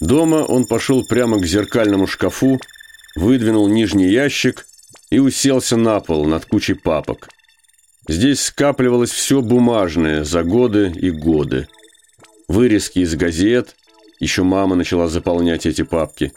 Дома он пошел прямо к зеркальному шкафу, выдвинул нижний ящик и уселся на пол над кучей папок. Здесь скапливалось все бумажное за годы и годы. Вырезки из газет, еще мама начала заполнять эти папки,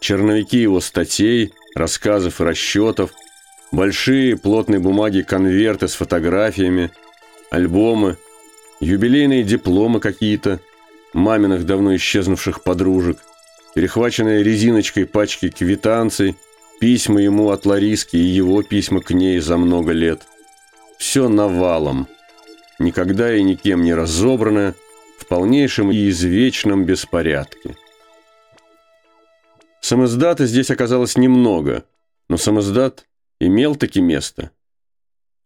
черновики его статей, рассказов и расчетов, большие плотные бумаги конверты с фотографиями, альбомы, юбилейные дипломы какие-то – маминых давно исчезнувших подружек, перехваченные резиночкой пачки квитанций, письма ему от Лариски и его письма к ней за много лет. Все навалом, никогда и никем не разобранное, в полнейшем и извечном беспорядке. Самоздата здесь оказалось немного, но самоздат имел таки место.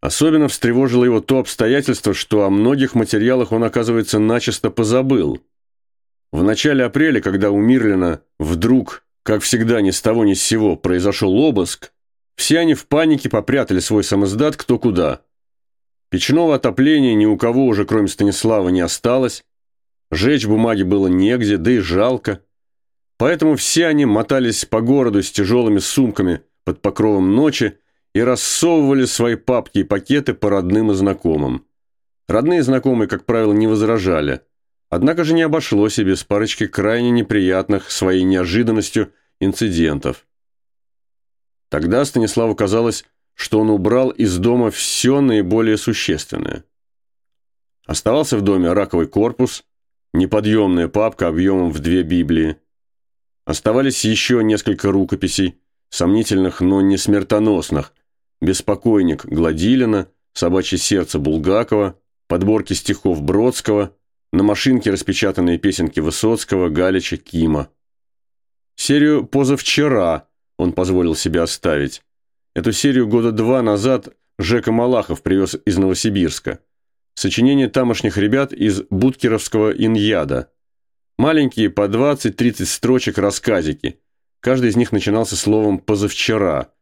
Особенно встревожило его то обстоятельство, что о многих материалах он, оказывается, начисто позабыл – в начале апреля, когда у Мирлина вдруг, как всегда ни с того ни с сего, произошел обыск, все они в панике попрятали свой самоздат кто куда. Печного отопления ни у кого уже, кроме Станислава, не осталось. Жечь бумаги было негде, да и жалко. Поэтому все они мотались по городу с тяжелыми сумками под покровом ночи и рассовывали свои папки и пакеты по родным и знакомым. Родные и знакомые, как правило, не возражали – Однако же не обошлось и без парочки крайне неприятных своей неожиданностью инцидентов. Тогда Станиславу казалось, что он убрал из дома все наиболее существенное. Оставался в доме раковый корпус, неподъемная папка объемом в две Библии. Оставались еще несколько рукописей, сомнительных, но не смертоносных, «Беспокойник» Гладилина, «Собачье сердце» Булгакова, подборки стихов Бродского – на машинке распечатанные песенки Высоцкого, Галича, Кима. Серию «Позавчера» он позволил себе оставить. Эту серию года два назад Жека Малахов привез из Новосибирска. Сочинение тамошних ребят из Будкеровского иньяда. Маленькие по 20-30 строчек рассказики. Каждый из них начинался словом «позавчера».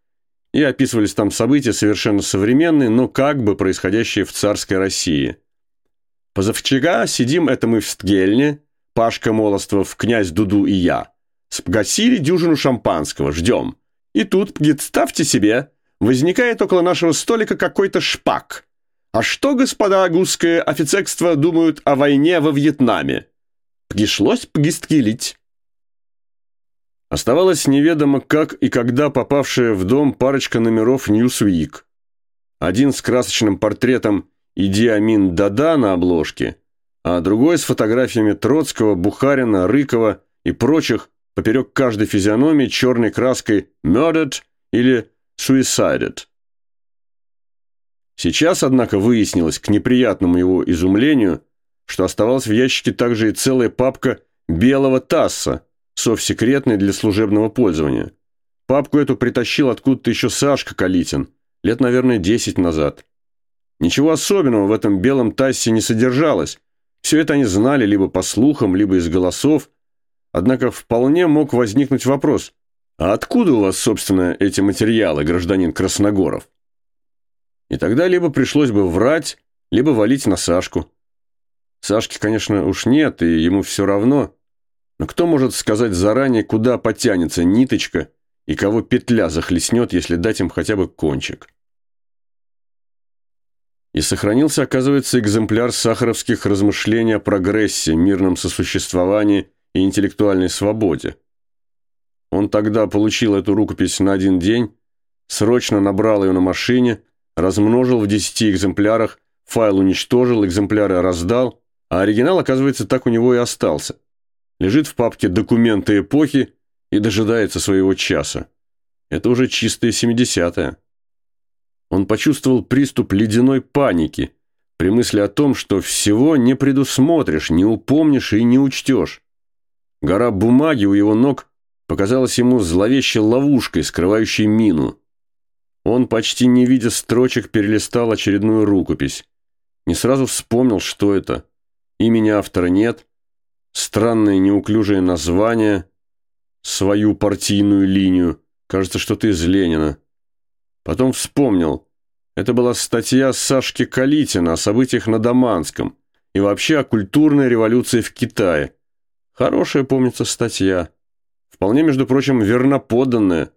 И описывались там события совершенно современные, но как бы происходящие в царской России – Позавчера сидим это мы в Стгельне, Пашка Молостов, князь Дуду и я. Спгасили дюжину шампанского, ждем. И тут, представьте себе, возникает около нашего столика какой-то шпак. А что, господа гусское офицерство думают о войне во Вьетнаме? Пришлось пгисткилить. Оставалось неведомо, как и когда попавшая в дом парочка номеров «Ньюсвик». Один с красочным портретом Иди Амин Дада на обложке, а другой с фотографиями Троцкого, Бухарина, Рыкова и прочих поперек каждой физиономии черной краской «murdered» или «suicided». Сейчас, однако, выяснилось, к неприятному его изумлению, что оставалась в ящике также и целая папка белого ТАССа, совсекретной для служебного пользования. Папку эту притащил откуда-то еще Сашка Калитин, лет, наверное, десять назад. Ничего особенного в этом белом тассе не содержалось. Все это они знали либо по слухам, либо из голосов. Однако вполне мог возникнуть вопрос, а откуда у вас, собственно, эти материалы, гражданин Красногоров? И тогда либо пришлось бы врать, либо валить на Сашку. Сашки, конечно, уж нет, и ему все равно. Но кто может сказать заранее, куда потянется ниточка и кого петля захлестнет, если дать им хотя бы кончик? И сохранился, оказывается, экземпляр сахаровских размышлений о прогрессе, мирном сосуществовании и интеллектуальной свободе. Он тогда получил эту рукопись на один день, срочно набрал ее на машине, размножил в десяти экземплярах, файл уничтожил, экземпляры раздал, а оригинал, оказывается, так у него и остался. Лежит в папке «Документы эпохи» и дожидается своего часа. Это уже чистые 70-е. Он почувствовал приступ ледяной паники при мысли о том, что всего не предусмотришь, не упомнишь и не учтешь. Гора бумаги у его ног показалась ему зловещей ловушкой, скрывающей мину. Он, почти не видя строчек, перелистал очередную рукопись. Не сразу вспомнил, что это. Имени автора нет. Странное неуклюжее название. Свою партийную линию. Кажется, что-то из Ленина. Потом вспомнил. Это была статья Сашки Калитина о событиях на Даманском и вообще о культурной революции в Китае. Хорошая, помнится, статья. Вполне, между прочим, верноподданная,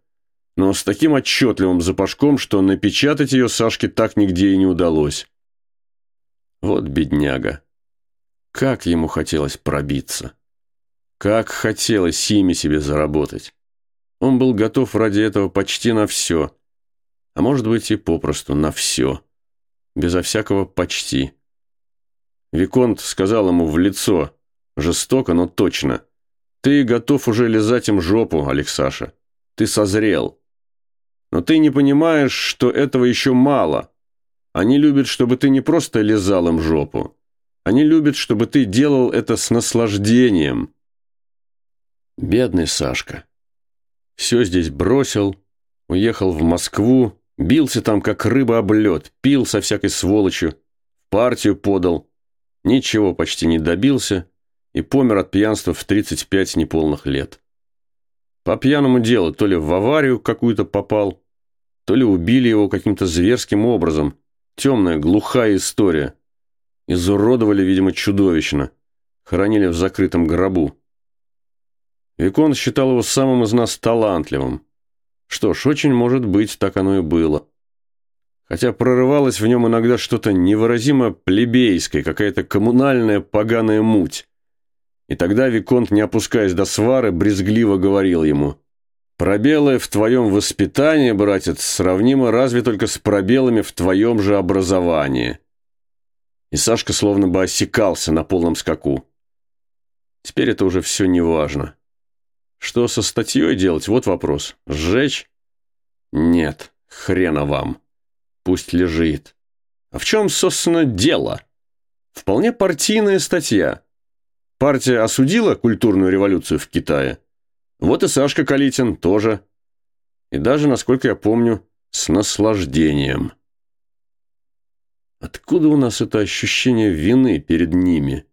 но с таким отчетливым запашком, что напечатать ее Сашке так нигде и не удалось. Вот бедняга. Как ему хотелось пробиться. Как хотелось имя себе заработать. Он был готов ради этого почти на все. А может быть и попросту на все. Безо всякого почти. Виконт сказал ему в лицо, жестоко, но точно. «Ты готов уже лизать им жопу, Алексаша. Ты созрел. Но ты не понимаешь, что этого еще мало. Они любят, чтобы ты не просто лизал им жопу. Они любят, чтобы ты делал это с наслаждением». Бедный Сашка. Все здесь бросил, уехал в Москву, бился там, как рыба об лед, пил со всякой сволочью, партию подал, ничего почти не добился и помер от пьянства в 35 неполных лет. По пьяному делу то ли в аварию какую-то попал, то ли убили его каким-то зверским образом. Темная, глухая история. Изуродовали, видимо, чудовищно. Хоронили в закрытом гробу. Викон считал его самым из нас талантливым. Что ж, очень может быть, так оно и было. Хотя прорывалось в нем иногда что-то невыразимо плебейское, какая-то коммунальная поганая муть. И тогда Виконт, не опускаясь до свары, брезгливо говорил ему, «Пробелы в твоем воспитании, братец, сравнимы разве только с пробелами в твоем же образовании». И Сашка словно бы осекался на полном скаку. Теперь это уже все не важно. Что со статьей делать? Вот вопрос. Сжечь? Нет, хрена вам. Пусть лежит. А в чем, собственно, дело? Вполне партийная статья. Партия осудила культурную революцию в Китае. Вот и Сашка Калитин тоже. И даже, насколько я помню, с наслаждением. Откуда у нас это ощущение вины перед ними?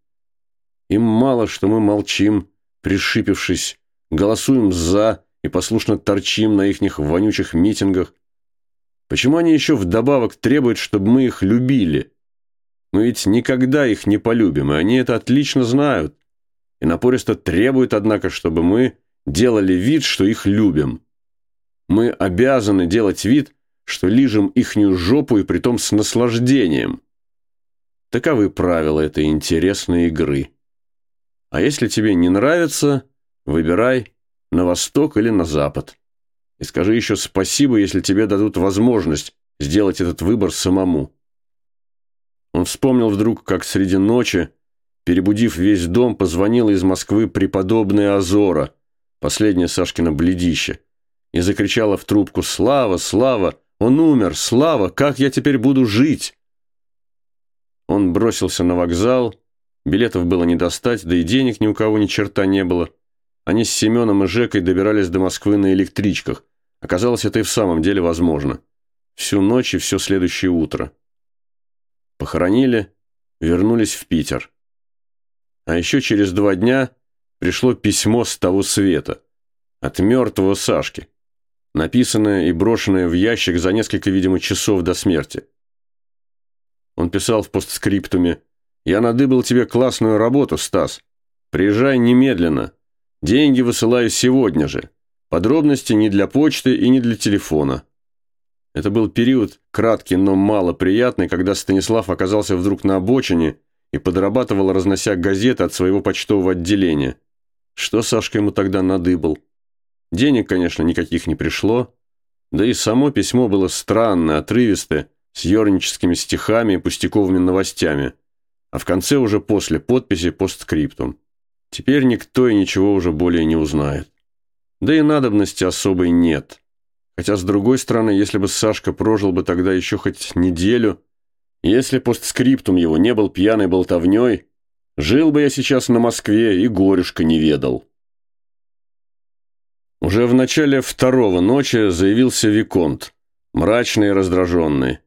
Им мало, что мы молчим, пришипившись голосуем «за» и послушно торчим на ихних вонючих митингах? Почему они еще вдобавок требуют, чтобы мы их любили? Мы ведь никогда их не полюбим, и они это отлично знают. И напористо требуют, однако, чтобы мы делали вид, что их любим. Мы обязаны делать вид, что лижем ихнюю жопу и притом с наслаждением. Таковы правила этой интересной игры. А если тебе не нравится, Выбирай на восток или на запад. И скажи еще спасибо, если тебе дадут возможность сделать этот выбор самому. Он вспомнил вдруг, как среди ночи, перебудив весь дом, позвонила из Москвы преподобная Азора, последняя Сашкина бледище, и закричала в трубку «Слава, Слава! Он умер! Слава! Как я теперь буду жить?» Он бросился на вокзал, билетов было не достать, да и денег ни у кого ни черта не было. Они с Семеном и Жекой добирались до Москвы на электричках. Оказалось, это и в самом деле возможно. Всю ночь и все следующее утро. Похоронили, вернулись в Питер. А еще через два дня пришло письмо с того света. От мертвого Сашки. Написанное и брошенное в ящик за несколько, видимо, часов до смерти. Он писал в постскриптуме «Я надыбал тебе классную работу, Стас. Приезжай немедленно. Деньги высылаю сегодня же. Подробности не для почты и не для телефона. Это был период краткий, но малоприятный, когда Станислав оказался вдруг на обочине и подрабатывал, разнося газеты от своего почтового отделения. Что Сашка ему тогда надыбал? Денег, конечно, никаких не пришло. Да и само письмо было странное, отрывистое, с ерническими стихами и пустяковыми новостями. А в конце уже после подписи постскриптум. Теперь никто и ничего уже более не узнает. Да и надобности особой нет. Хотя, с другой стороны, если бы Сашка прожил бы тогда еще хоть неделю, если постскриптум его не был пьяной болтовней, жил бы я сейчас на Москве и горюшка не ведал. Уже в начале второго ночи заявился Виконт, мрачный и раздраженный.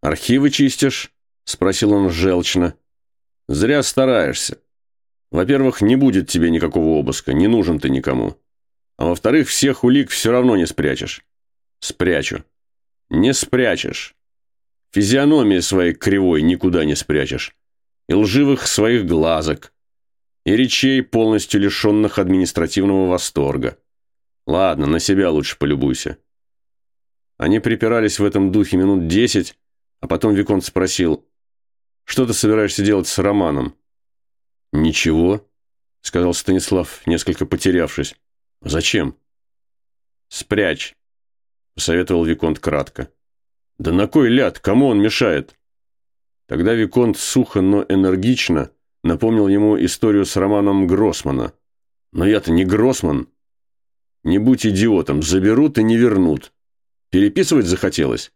«Архивы чистишь?» – спросил он желчно. «Зря стараешься. Во-первых, не будет тебе никакого обыска, не нужен ты никому. А во-вторых, всех улик все равно не спрячешь. Спрячу. Не спрячешь. Физиономии своей кривой никуда не спрячешь. И лживых своих глазок. и речей, полностью лишенных административного восторга. Ладно, на себя лучше полюбуйся. Они припирались в этом духе минут десять, а потом Виконт спросил, «Что ты собираешься делать с Романом?» «Ничего», — сказал Станислав, несколько потерявшись. «Зачем?» «Спрячь», — посоветовал Виконт кратко. «Да на кой ляд? Кому он мешает?» Тогда Виконт сухо, но энергично напомнил ему историю с Романом Гроссмана. «Но я-то не Гроссман. Не будь идиотом, заберут и не вернут. Переписывать захотелось?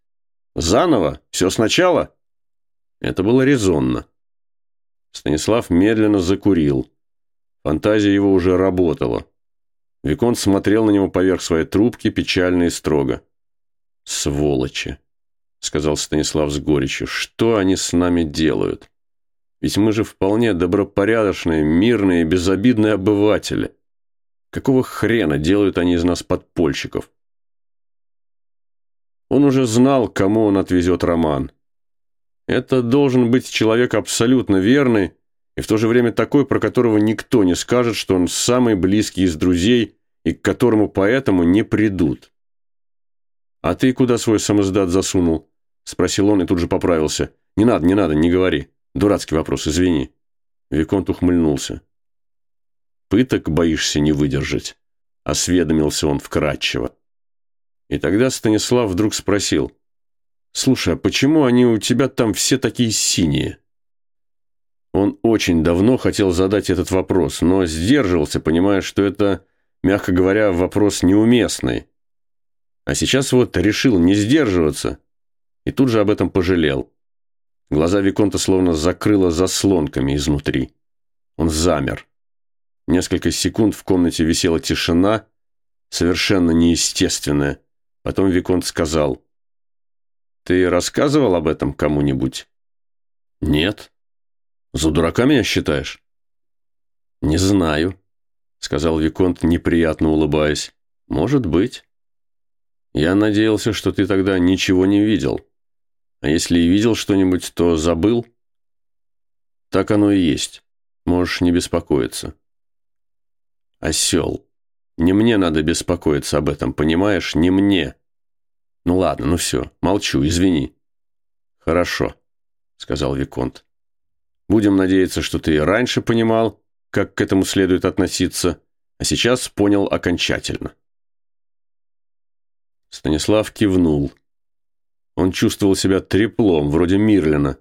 Заново? Все сначала?» Это было резонно. Станислав медленно закурил. Фантазия его уже работала. Виконт смотрел на него поверх своей трубки, печально и строго. «Сволочи!» — сказал Станислав с горечью. «Что они с нами делают? Ведь мы же вполне добропорядочные, мирные, безобидные обыватели. Какого хрена делают они из нас подпольщиков?» Он уже знал, кому он отвезет Роман. Это должен быть человек абсолютно верный, и в то же время такой, про которого никто не скажет, что он самый близкий из друзей и к которому поэтому не придут. «А ты куда свой самоздат засунул?» – спросил он и тут же поправился. «Не надо, не надо, не говори. Дурацкий вопрос, извини». Виконт ухмыльнулся. «Пыток боишься не выдержать», – осведомился он вкратчиво. И тогда Станислав вдруг спросил. «Слушай, а почему они у тебя там все такие синие?» Он очень давно хотел задать этот вопрос, но сдерживался, понимая, что это, мягко говоря, вопрос неуместный. А сейчас вот решил не сдерживаться и тут же об этом пожалел. Глаза Виконта словно закрыло заслонками изнутри. Он замер. Несколько секунд в комнате висела тишина, совершенно неестественная. Потом Виконт сказал, «Ты рассказывал об этом кому-нибудь?» «Нет», за дурака меня считаешь? Не знаю, сказал Виконт, неприятно улыбаясь. Может быть. Я надеялся, что ты тогда ничего не видел. А если и видел что-нибудь, то забыл. Так оно и есть. Можешь не беспокоиться. Осел. Не мне надо беспокоиться об этом, понимаешь? Не мне. Ну ладно, ну все, молчу, извини. Хорошо, сказал Виконт. Будем надеяться, что ты раньше понимал, как к этому следует относиться, а сейчас понял окончательно. Станислав кивнул. Он чувствовал себя треплом, вроде Мирлина.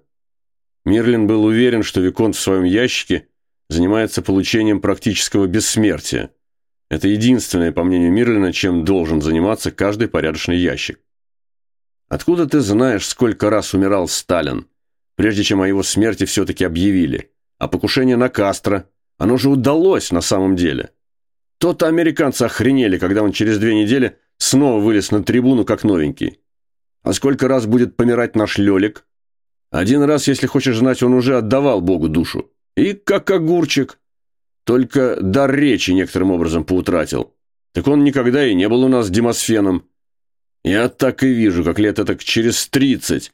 Мирлин был уверен, что Виконт в своем ящике занимается получением практического бессмертия. Это единственное, по мнению Мирлина, чем должен заниматься каждый порядочный ящик. «Откуда ты знаешь, сколько раз умирал Сталин?» прежде чем о его смерти все-таки объявили. А покушение на Кастро, оно же удалось на самом деле. То-то американцы охренели, когда он через две недели снова вылез на трибуну как новенький. А сколько раз будет помирать наш Лелик? Один раз, если хочешь знать, он уже отдавал Богу душу. И как огурчик. Только дар речи некоторым образом поутратил. Так он никогда и не был у нас демосфеном. Я так и вижу, как лет это через тридцать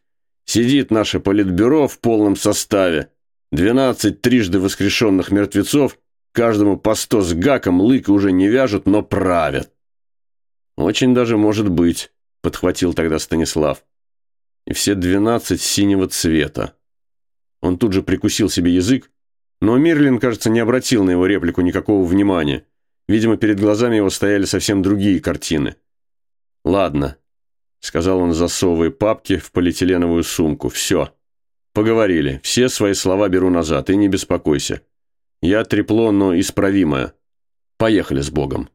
Сидит наше политбюро в полном составе. Двенадцать трижды воскрешенных мертвецов, каждому по сто с гаком лыка уже не вяжут, но правят. Очень даже может быть, подхватил тогда Станислав. И все двенадцать синего цвета. Он тут же прикусил себе язык, но Мирлин, кажется, не обратил на его реплику никакого внимания. Видимо, перед глазами его стояли совсем другие картины. Ладно, — сказал он, засовывая папки в полиэтиленовую сумку. «Все. Поговорили. Все свои слова беру назад. И не беспокойся. Я трепло, но исправимое. Поехали с Богом».